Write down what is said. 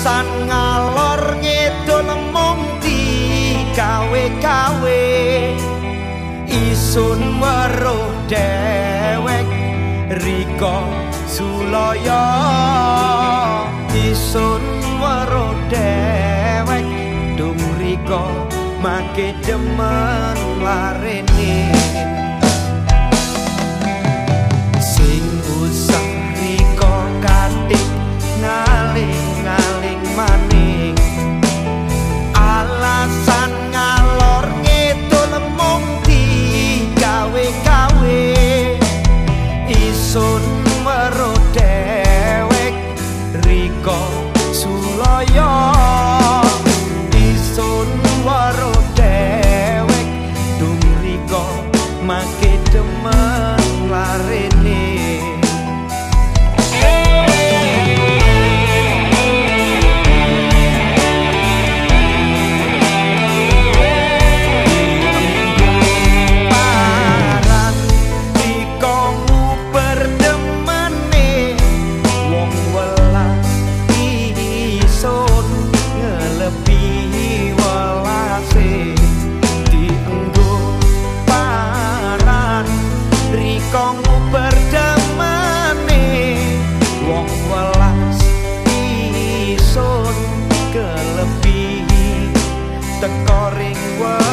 san ngalor ngedol mung di kawe kawe isun weruh dewek riko sulaya isun weruh dewek dum riko make demen larene. ni the calling world.